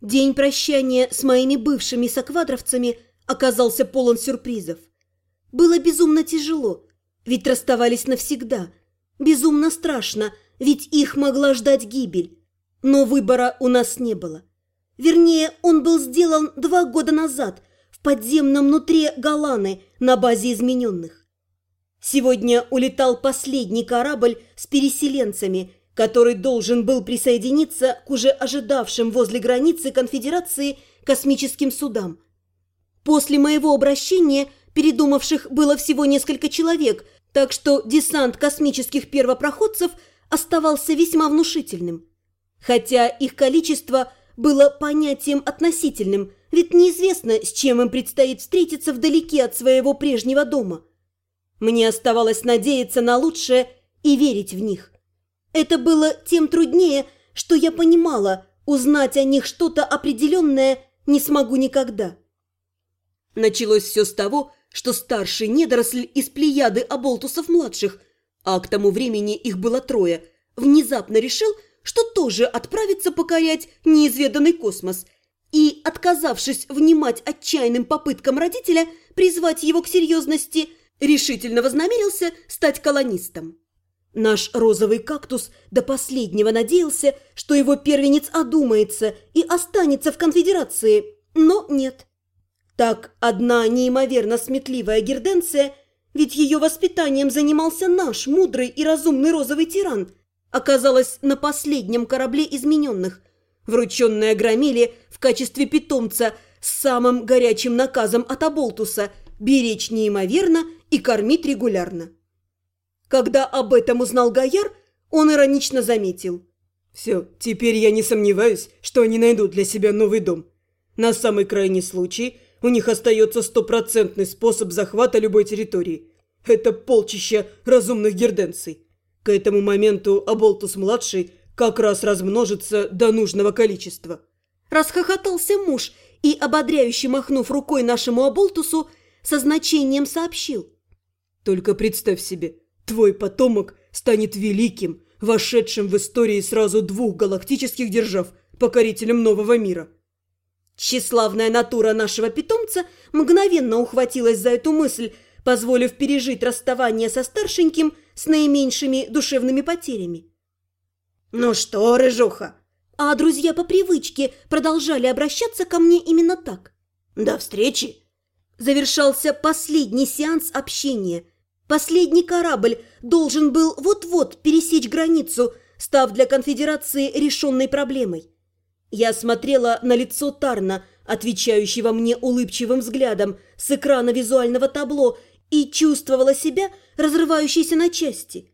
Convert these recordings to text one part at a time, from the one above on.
День прощания с моими бывшими соквадровцами оказался полон сюрпризов. Было безумно тяжело, ведь расставались навсегда. Безумно страшно, ведь их могла ждать гибель. Но выбора у нас не было. Вернее, он был сделан два года назад в подземном нутре Галаны на базе измененных. Сегодня улетал последний корабль с переселенцами, который должен был присоединиться к уже ожидавшим возле границы конфедерации космическим судам. После моего обращения передумавших было всего несколько человек, так что десант космических первопроходцев оставался весьма внушительным. Хотя их количество было понятием относительным, ведь неизвестно, с чем им предстоит встретиться вдалеке от своего прежнего дома. Мне оставалось надеяться на лучшее и верить в них. Это было тем труднее, что я понимала, узнать о них что-то определенное не смогу никогда. Началось все с того, что старший недоросль из плеяды оболтусов-младших, а к тому времени их было трое, внезапно решил, что тоже отправится покорять неизведанный космос и, отказавшись внимать отчаянным попыткам родителя призвать его к серьезности, решительно вознамерился стать колонистом. Наш розовый кактус до последнего надеялся, что его первенец одумается и останется в конфедерации, но нет. Так одна неимоверно сметливая герденция, ведь ее воспитанием занимался наш мудрый и разумный розовый тиран, оказалась на последнем корабле измененных, врученная Громиле в качестве питомца с самым горячим наказом от Аболтуса беречь неимоверно и кормить регулярно. Когда об этом узнал Гояр, он иронично заметил. «Все, теперь я не сомневаюсь, что они найдут для себя новый дом. На самый крайний случай у них остается стопроцентный способ захвата любой территории. Это полчища разумных герденций. К этому моменту Аболтус-младший как раз размножится до нужного количества». Расхохотался муж и, ободряюще махнув рукой нашему Аболтусу, со значением сообщил. «Только представь себе, Твой потомок станет великим, вошедшим в истории сразу двух галактических держав, покорителем нового мира. Тщеславная натура нашего питомца мгновенно ухватилась за эту мысль, позволив пережить расставание со старшеньким с наименьшими душевными потерями. «Ну что, рыжуха?» А друзья по привычке продолжали обращаться ко мне именно так. «До встречи!» Завершался последний сеанс общения – Последний корабль должен был вот-вот пересечь границу, став для конфедерации решенной проблемой. Я смотрела на лицо Тарна, отвечающего мне улыбчивым взглядом с экрана визуального табло, и чувствовала себя разрывающейся на части.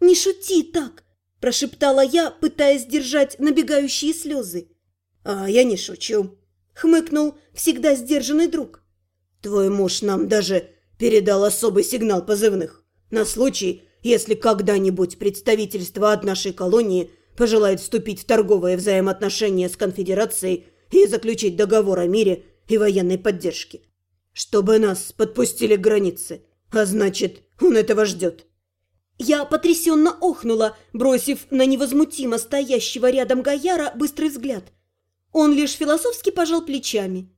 «Не шути так!» – прошептала я, пытаясь сдержать набегающие слезы. «А я не шучу», – хмыкнул всегда сдержанный друг. «Твой муж нам даже передал особый сигнал позывных на случай, если когда-нибудь представительство от нашей колонии пожелает вступить в торговые взаимоотношения с конфедерацией и заключить договор о мире и военной поддержке. Чтобы нас подпустили к границе, а значит, он этого ждет. Я потрясенно охнула, бросив на невозмутимо стоящего рядом Гаяра быстрый взгляд. Он лишь философски пожал плечами.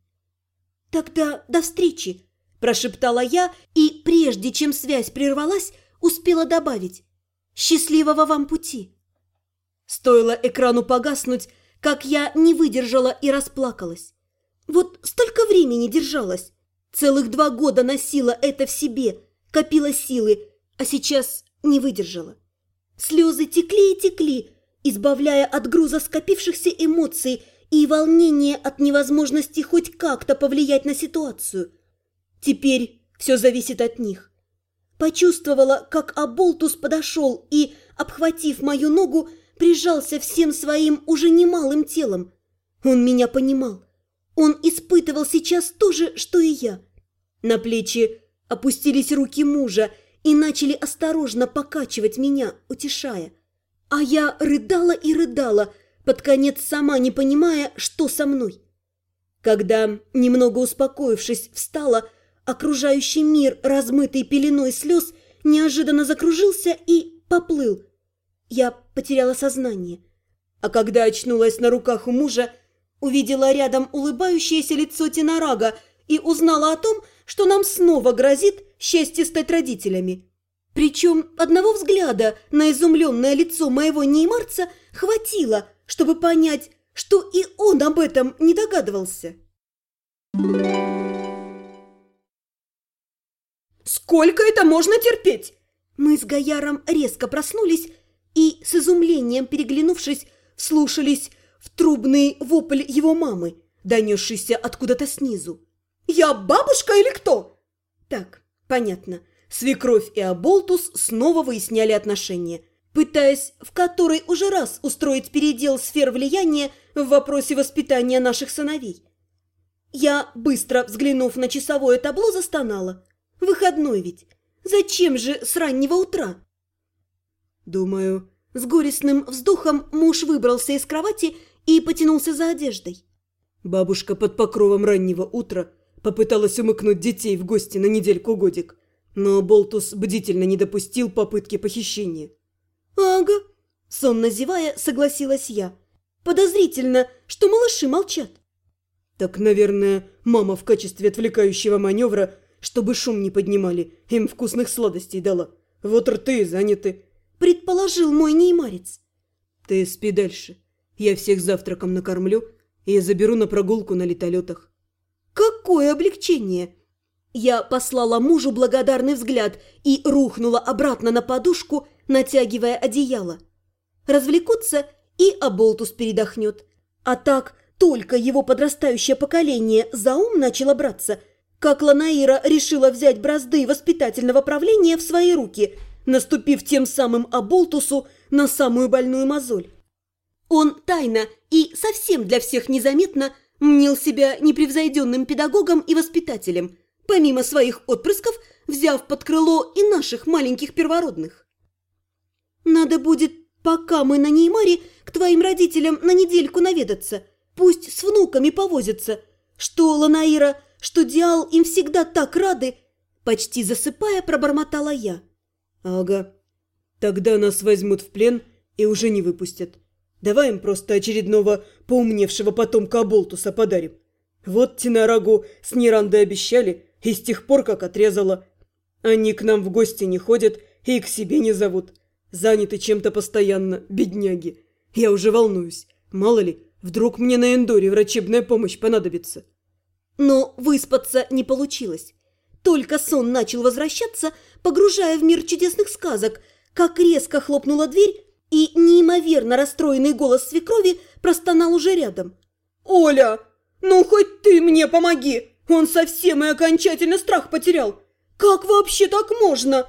«Тогда до встречи!» Прошептала я и, прежде чем связь прервалась, успела добавить «Счастливого вам пути!». Стоило экрану погаснуть, как я не выдержала и расплакалась. Вот столько времени держалась. Целых два года носила это в себе, копила силы, а сейчас не выдержала. Слезы текли и текли, избавляя от груза скопившихся эмоций и волнения от невозможности хоть как-то повлиять на ситуацию – Теперь все зависит от них. Почувствовала, как Аболтус подошел и, обхватив мою ногу, прижался всем своим уже немалым телом. Он меня понимал. Он испытывал сейчас то же, что и я. На плечи опустились руки мужа и начали осторожно покачивать меня, утешая. А я рыдала и рыдала, под конец сама не понимая, что со мной. Когда, немного успокоившись, встала, Окружающий мир, размытый пеленой слез, неожиданно закружился и поплыл. Я потеряла сознание. А когда очнулась на руках у мужа, увидела рядом улыбающееся лицо Тинорага и узнала о том, что нам снова грозит счастье стать родителями. Причем одного взгляда на изумленное лицо моего неймарца хватило, чтобы понять, что и он об этом не догадывался. «Сколько это можно терпеть?» Мы с Гаяром резко проснулись и, с изумлением переглянувшись, слушались в трубный вопль его мамы, донесшийся откуда-то снизу. «Я бабушка или кто?» Так, понятно. Свекровь и Аболтус снова выясняли отношения, пытаясь в который уже раз устроить передел сфер влияния в вопросе воспитания наших сыновей. Я, быстро взглянув на часовое табло, застонала. Выходной ведь. Зачем же с раннего утра? Думаю, с горестным вздохом муж выбрался из кровати и потянулся за одеждой. Бабушка под покровом раннего утра попыталась умыкнуть детей в гости на недельку-годик, но Болтус бдительно не допустил попытки похищения. «Ага», — сонно зевая, согласилась я. «Подозрительно, что малыши молчат». «Так, наверное, мама в качестве отвлекающего маневра, чтобы шум не поднимали, им вкусных сладостей дала. Вот рты заняты», — предположил мой неймарец. «Ты спи дальше. Я всех завтраком накормлю и заберу на прогулку на летолетах». «Какое облегчение!» Я послала мужу благодарный взгляд и рухнула обратно на подушку, натягивая одеяло. Развлекутся, и Аболтус передохнет. А так только его подрастающее поколение за ум начало браться, как Ланаира решила взять бразды воспитательного правления в свои руки, наступив тем самым Аболтусу на самую больную мозоль. Он тайно и совсем для всех незаметно мнил себя непревзойденным педагогом и воспитателем, помимо своих отпрысков, взяв под крыло и наших маленьких первородных. Надо будет, пока мы на Неймаре, к твоим родителям на недельку наведаться. Пусть с внуками повозятся. Что Ланаира, что Диал им всегда так рады. Почти засыпая, пробормотала я. Ага. Тогда нас возьмут в плен и уже не выпустят. Давай им просто очередного поумневшего потомка Аболтуса подарим. Вот Тинарагу с Нирандой обещали, и с тех пор, как отрезала. Они к нам в гости не ходят и к себе не зовут. Заняты чем-то постоянно, бедняги. Я уже волнуюсь. Мало ли, вдруг мне на Эндоре врачебная помощь понадобится. Но выспаться не получилось. Только сон начал возвращаться, погружая в мир чудесных сказок, как резко хлопнула дверь, и неимоверно расстроенный голос свекрови простонал уже рядом. «Оля, ну хоть ты мне помоги! Он совсем и окончательно страх потерял! Как вообще так можно?»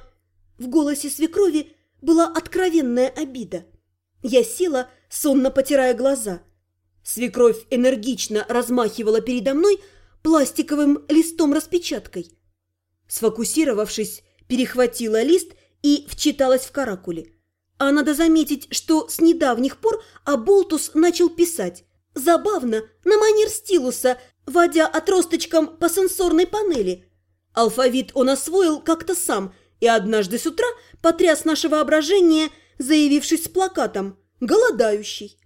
В голосе свекрови была откровенная обида. Я села, сонно потирая глаза. Свекровь энергично размахивала передо мной пластиковым листом-распечаткой. Сфокусировавшись, перехватила лист и вчиталась в каракули. А надо заметить, что с недавних пор Аболтус начал писать. Забавно, на манер стилуса, водя отросточком по сенсорной панели. Алфавит он освоил как-то сам и однажды с утра потряс наше воображение, заявившись с плакатом «Голодающий».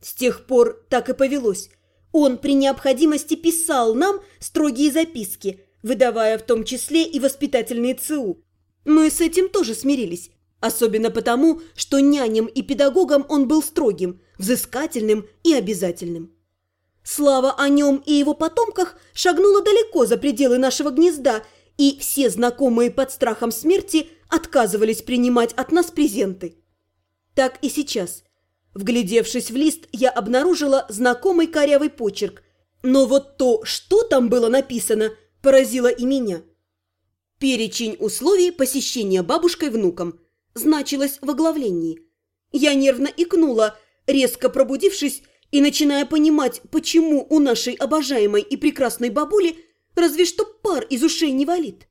С тех пор так и повелось. Он при необходимости писал нам строгие записки, выдавая в том числе и воспитательные ЦУ. Мы с этим тоже смирились, особенно потому, что няням и педагогам он был строгим, взыскательным и обязательным. Слава о нем и его потомках шагнула далеко за пределы нашего гнезда, и все знакомые под страхом смерти отказывались принимать от нас презенты. Так и сейчас. Вглядевшись в лист, я обнаружила знакомый корявый почерк, но вот то, что там было написано, поразило и меня. Перечень условий посещения бабушкой внуком значилось в оглавлении. Я нервно икнула, резко пробудившись и начиная понимать, почему у нашей обожаемой и прекрасной бабули разве что пар из ушей не валит.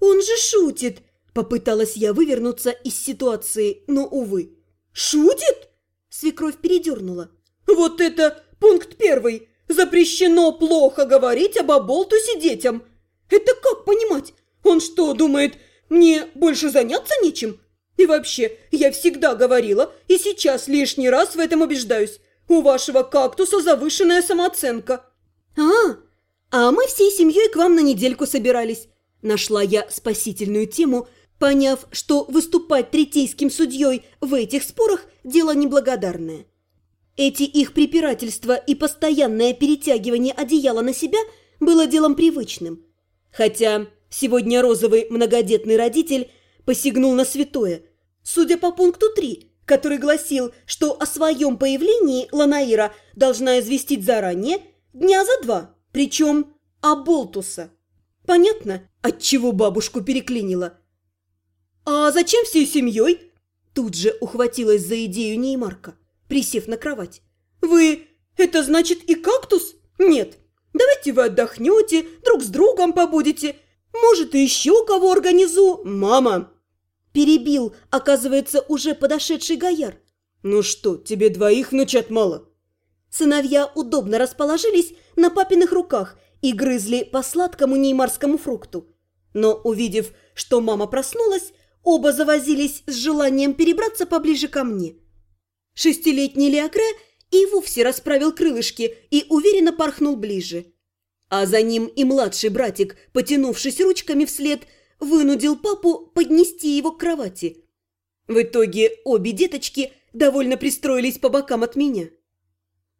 «Он же шутит!» – попыталась я вывернуться из ситуации, но, увы. «Шутит?» – свекровь передернула. «Вот это пункт первый! Запрещено плохо говорить об оболтусе детям! Это как понимать? Он что, думает, мне больше заняться нечем? И вообще, я всегда говорила, и сейчас лишний раз в этом убеждаюсь. У вашего кактуса завышенная самооценка. А, а мы всей семьей к вам на недельку собирались. Нашла я спасительную тему, поняв, что выступать третейским судьей в этих спорах – дело неблагодарное. Эти их препирательства и постоянное перетягивание одеяла на себя было делом привычным. Хотя сегодня розовый многодетный родитель посягнул на святое, судя по пункту 3, который гласил, что о своем появлении Ланаира должна известить заранее, дня за два, причем Аболтуса. Понятно, от чего бабушку переклинило. «А зачем всей семьей?» Тут же ухватилась за идею Неймарка, присев на кровать. «Вы... это значит и кактус? Нет. Давайте вы отдохнете, друг с другом побудете. Может, и еще кого организу? Мама!» Перебил, оказывается, уже подошедший Гояр. «Ну что, тебе двоих внучат мало?» Сыновья удобно расположились на папиных руках и грызли по сладкому неймарскому фрукту. Но, увидев, что мама проснулась, оба завозились с желанием перебраться поближе ко мне. Шестилетний Леокре и вовсе расправил крылышки и уверенно порхнул ближе. А за ним и младший братик, потянувшись ручками вслед, вынудил папу поднести его к кровати. В итоге обе деточки довольно пристроились по бокам от меня.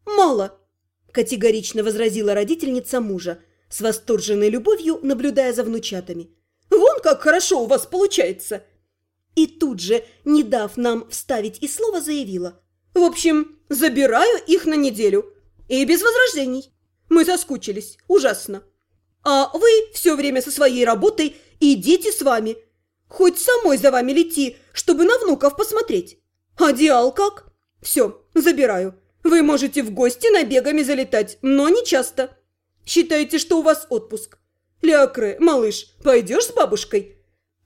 «Мало!» – категорично возразила родительница мужа, с восторженной любовью наблюдая за внучатами. «Вон как хорошо у вас получается!» И тут же, не дав нам вставить и слово, заявила. «В общем, забираю их на неделю. И без возрождений. Мы соскучились. Ужасно. А вы все время со своей работой и дети с вами. Хоть самой за вами лети, чтобы на внуков посмотреть. А Диал как? Все, забираю. Вы можете в гости набегами залетать, но не часто. Считайте, что у вас отпуск. Леокре, малыш, пойдешь с бабушкой?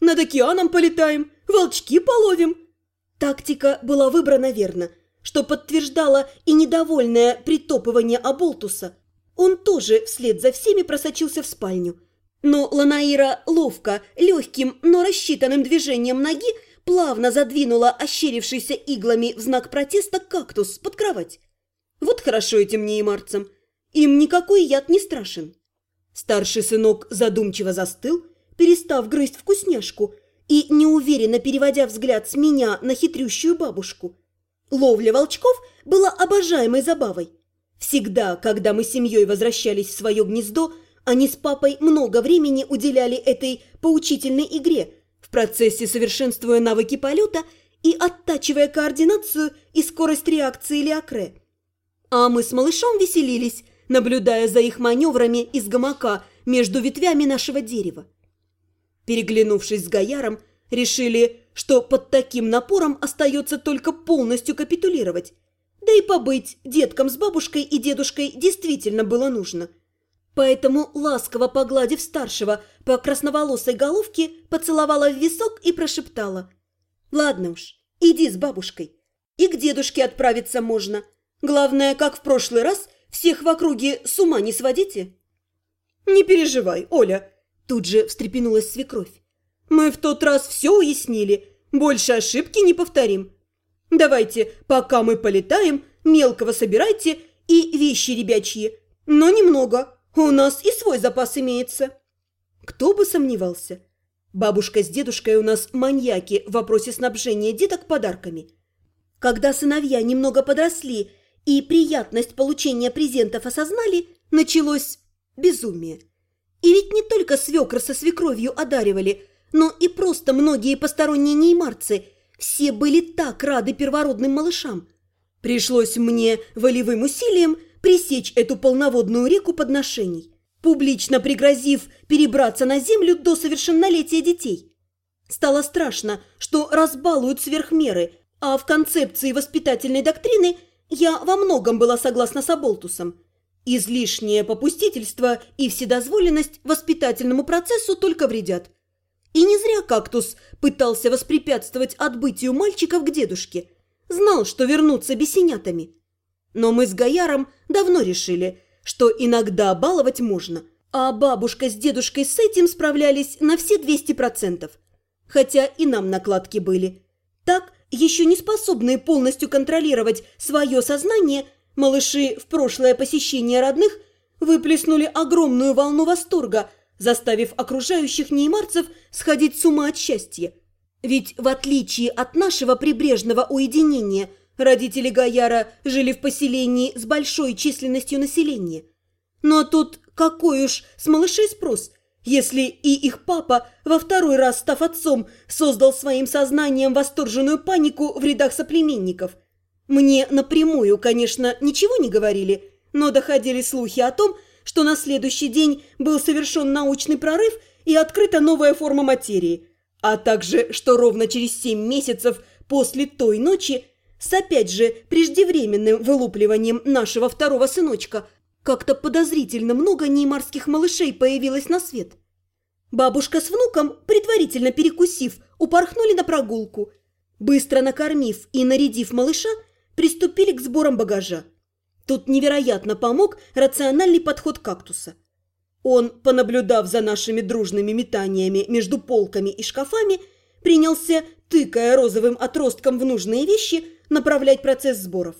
Над океаном полетаем, волчки половим. Тактика была выбрана верно, что подтверждала и недовольное притопывание Аболтуса. Он тоже вслед за всеми просочился в спальню – но Ланаира ловко, легким, но рассчитанным движением ноги плавно задвинула ощерившийся иглами в знак протеста кактус под кровать. Вот хорошо этим неймарцам. Им никакой яд не страшен. Старший сынок задумчиво застыл, перестав грызть вкусняшку и неуверенно переводя взгляд с меня на хитрющую бабушку. Ловля волчков была обожаемой забавой. Всегда, когда мы с семьей возвращались в свое гнездо, они с папой много времени уделяли этой поучительной игре, в процессе совершенствуя навыки полета и оттачивая координацию и скорость реакции Леокре. А мы с малышом веселились, наблюдая за их маневрами из гамака между ветвями нашего дерева. Переглянувшись с Гаяром, решили, что под таким напором остается только полностью капитулировать. Да и побыть деткам с бабушкой и дедушкой действительно было нужно – Поэтому, ласково погладив старшего по красноволосой головке, поцеловала в висок и прошептала. «Ладно уж, иди с бабушкой. И к дедушке отправиться можно. Главное, как в прошлый раз, всех в округе с ума не сводите». «Не переживай, Оля», – тут же встрепенулась свекровь. «Мы в тот раз все уяснили, больше ошибки не повторим. Давайте, пока мы полетаем, мелкого собирайте и вещи ребячьи, но немного». У нас и свой запас имеется. Кто бы сомневался. Бабушка с дедушкой у нас маньяки в вопросе снабжения деток подарками. Когда сыновья немного подросли и приятность получения презентов осознали, началось безумие. И ведь не только свекр со свекровью одаривали, но и просто многие посторонние неймарцы. Все были так рады первородным малышам. Пришлось мне волевым усилием – пресечь эту полноводную реку подношений, публично пригрозив перебраться на землю до совершеннолетия детей. Стало страшно, что разбалуют сверх меры, а в концепции воспитательной доктрины я во многом была согласна с Аболтусом. Излишнее попустительство и вседозволенность воспитательному процессу только вредят. И не зря кактус пытался воспрепятствовать отбытию мальчиков к дедушке. Знал, что вернутся бесенятами. Но мы с Гаяром давно решили, что иногда баловать можно, а бабушка с дедушкой с этим справлялись на все 200%. Хотя и нам накладки были. Так, еще не способные полностью контролировать свое сознание, малыши в прошлое посещение родных выплеснули огромную волну восторга, заставив окружающих неймарцев сходить с ума от счастья. Ведь в отличие от нашего прибрежного уединения, родители Гаяра жили в поселении с большой численностью населения. Но тут какой уж с малышей спрос, если и их папа, во второй раз став отцом, создал своим сознанием восторженную панику в рядах соплеменников. Мне напрямую, конечно, ничего не говорили, но доходили слухи о том, что на следующий день был совершен научный прорыв и открыта новая форма материи, а также, что ровно через семь месяцев после той ночи с опять же преждевременным вылупливанием нашего второго сыночка – как-то подозрительно много неймарских малышей появилось на свет. Бабушка с внуком, предварительно перекусив, упорхнули на прогулку. Быстро накормив и нарядив малыша, приступили к сборам багажа. Тут невероятно помог рациональный подход кактуса. Он, понаблюдав за нашими дружными метаниями между полками и шкафами, принялся, тыкая розовым отростком в нужные вещи, направлять процесс сборов.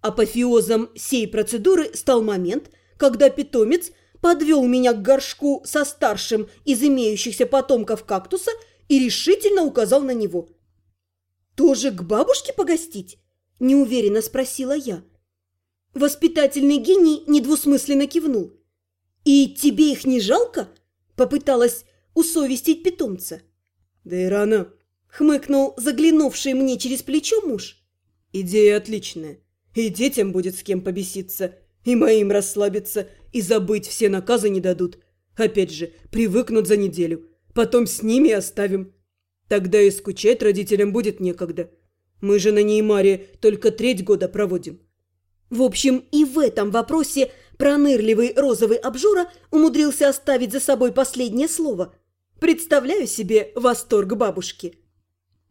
Апофеозом сей процедуры стал момент, когда питомец подвел меня к горшку со старшим из имеющихся потомков кактуса и решительно указал на него. «Тоже к бабушке погостить?» – неуверенно спросила я. Воспитательный гений недвусмысленно кивнул. «И тебе их не жалко?» – попыталась усовестить питомца. «Да и рано», – хмыкнул заглянувший мне через плечо муж. «Идея отличная. И детям будет с кем побеситься, и моим расслабиться, и забыть все наказы не дадут. Опять же, привыкнут за неделю. Потом с ними оставим. Тогда и скучать родителям будет некогда. Мы же на Неймаре только треть года проводим. В общем, и в этом вопросе пронырливый розовый обжора умудрился оставить за собой последнее слово. Представляю себе восторг бабушки.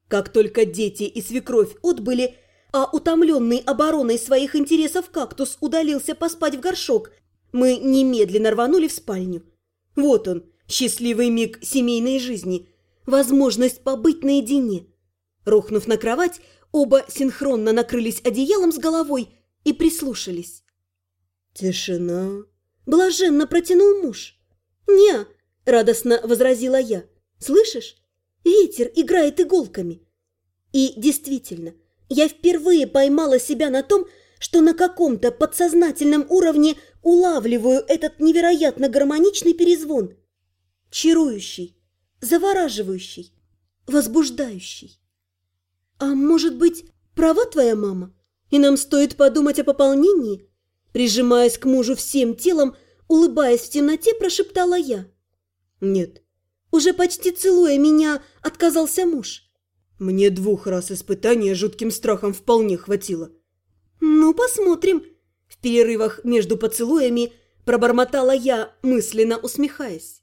Как только дети и свекровь отбыли, а утомленный обороной своих интересов кактус удалился поспать в горшок, мы немедленно рванули в спальню. Вот он, счастливый миг семейной жизни, возможность побыть наедине. Рухнув на кровать, оба синхронно накрылись одеялом с головой и прислушались. «Тишина», – блаженно протянул муж. «Не», – радостно возразила я. «Слышишь? Ветер играет иголками». И действительно – я впервые поймала себя на том, что на каком-то подсознательном уровне улавливаю этот невероятно гармоничный перезвон. Чарующий, завораживающий, возбуждающий. А может быть, права твоя мама? И нам стоит подумать о пополнении? Прижимаясь к мужу всем телом, улыбаясь в темноте, прошептала я. Нет. Уже почти целуя меня, отказался муж. Мне двух раз испытания жутким страхом вполне хватило. «Ну, посмотрим». В перерывах между поцелуями пробормотала я, мысленно усмехаясь.